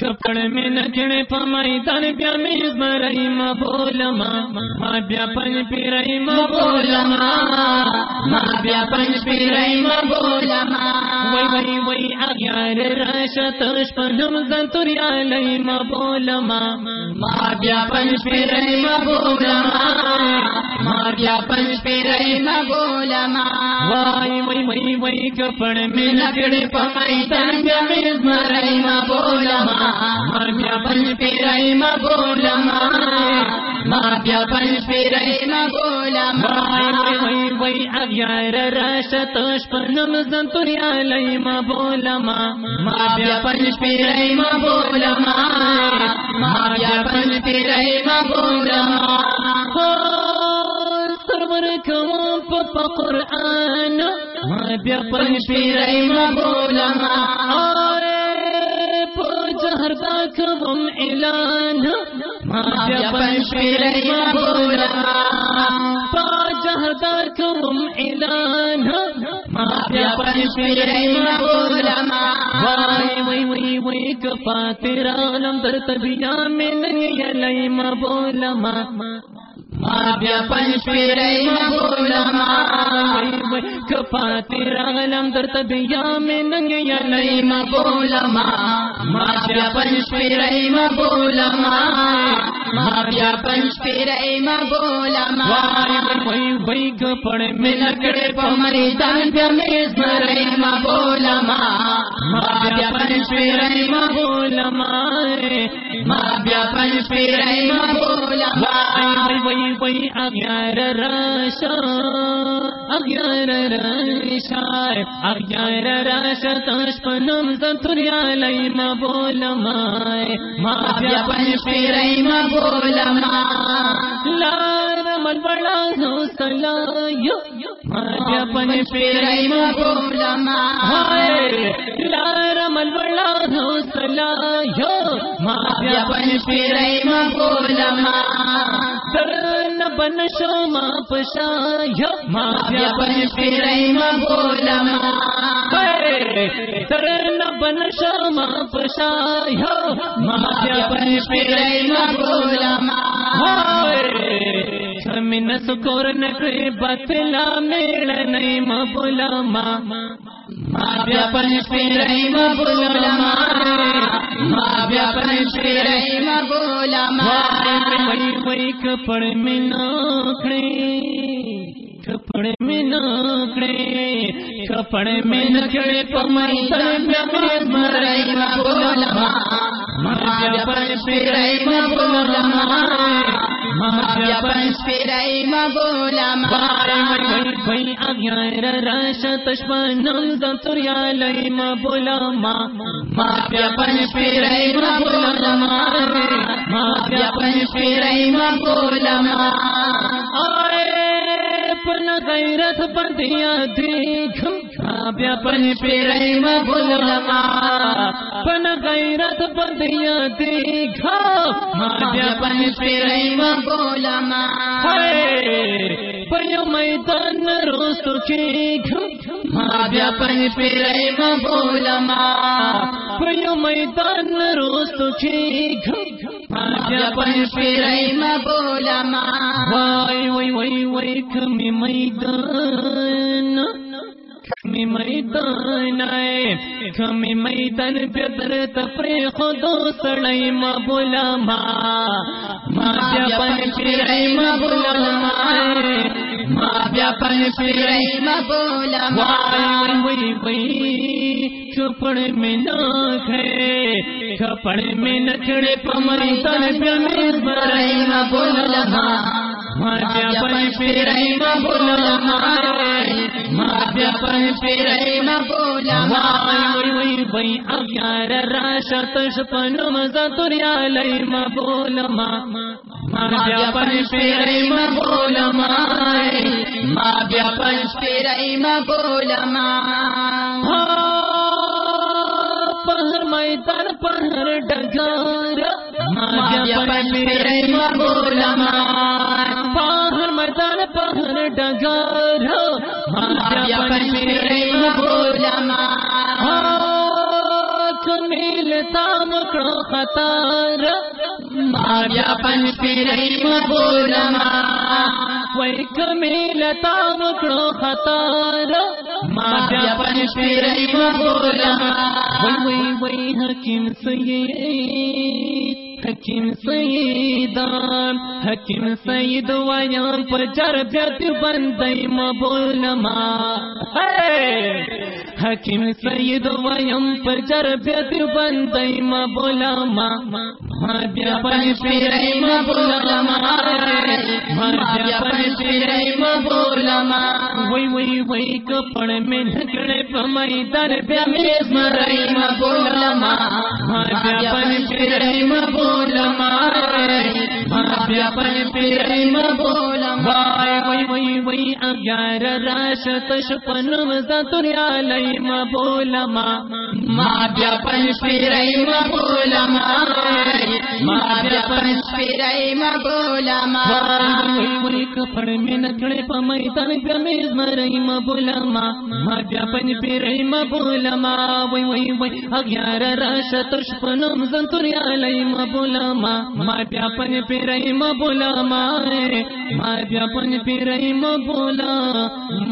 کپڑ میں نچڑے پمائی تن پیا میز مرئی ما بولا ماں بیا پن پیرئی ما بولا ماں بیا پن پی پیرئی ما بولا وئی وئی وئی اگیار رش تش پنم زنتری علی ما بولا ماں بیا پن پیرئی ما بولا ماں۔ بیا پن پی پیرئی ما بولا وائی وئی وئی وئی کپڑ میں نچڑے پمائی تن پیا میز مرئی ما بولا ماں۔ پن پیرائی ما بولا ماں بیا پن پیرائی ما بولا ماں۔ وئی وئی اگیار رش توش پنم زنتری علی ما بولا ماں بیا پن پیرائی ما بولا ماں بیا پن پیرائی ما بولا سرور کوم په ما بیا پیرائی ما بولا ماں کبم اعلان ما جبن پنشپیرئی بولا۔ پا جہر کبم اعلان ما جبن پنشپیرئی بولا۔ وای وی وی وی کفا تیرا علم در تبیا میں نہیں یلی ما بولا ما ما بیا پنج در تبیا میں ننگ یا لئی ما بولا ما ما بیا پنج پیرئی بولا ما بیا پنج پیرئی وای وای میں لکڑے پمری دان بیا میز مرئی ما بولا ما ما بیا پنج پیرئی بولا ما بیا وای وای وای اغیار راشا اغیار راشا اغیار راشا، تاش پنم زنتری علی ما بولا مائے، ما بیا پن پیرائی ما بولا ما لار من بڑا حوصلہ یو ما بیا پن پیرائی ما بولا ما لار من بڑا حوصلہ یو ما بیا پن پیرائی ما بولا ما سرن بن شو ما پشا ما بیا بن پیرئی ما۔ بولا ما سرن بن شو ما پشا ما۔ بیا بن پیرئی ما بولا ما۔ کمن سکور نکڑے بتلا میڑ نہیں ما بولا ما. ما بیا پن پیرئی ما بولا ما. ما بیا پن پیرئی ما. بولا ما وئی کپڑ میں کپڑے میں ناکڑے کپڑے میں نکڑے پمائی ما بولا ما. ما بیا پن پیرئی ما بولا ما. ما پن پیرئی ما بولا ما وئی پن پیرئی بولا پن پیرئی بولا پن غیرت دیکھ بیا پن پیرئی ما بولا ما پن غیرت بندیا دیکھ بیا پن پیرئی ما بولا ما پریو میدان روستو کی ما بیا پن پیرئی ما بولا ما پریو میدان روستو کی بیا پن پیرئی ما بولا ما وای وای وای وای کمی میدان۔ کمی میدان آئے کمی میدان پیدر تپری خودو سڑائی ما بولا ما ما بیا پن پیرائی ما بولا ما ما بیا پن پیرائی ما بولا ما وی وی کپڑ میں نکھے کپڑ میں نکھڑے پمری تن پہ برائی پیرائی ما بولا ما ما پن پن پہر میدان پہر ڈگار ما بولا ما پہر ڈگار ما بیا پن بولا ما کمیل تا مکړو خطر پن پیری مقبول ما وای کمیل تا مکړو خطر ما بیا پن پیری مقبول ما وای وای وای حکیم سید حکیم سیدان حکیم سید ویان پر جربیت بندی مبول ما۔ حکیم سید ویم پر جربیت بندی مبول ما. ما بیا پن پیری مبول ما ما. بیا پن پیری مبول ما وی وی وی کپڑ میں نکڑے پمائی در بیا میز مرئی مبول ما ما ما. ما بیا پن پیری مبول ما ما. ما وای وای کپڑ میں نکڑے پمائی تن بیا میز مرئی مبول ما ما بیا پن پیری مبول مائے مائے وای وای اگیار راش تش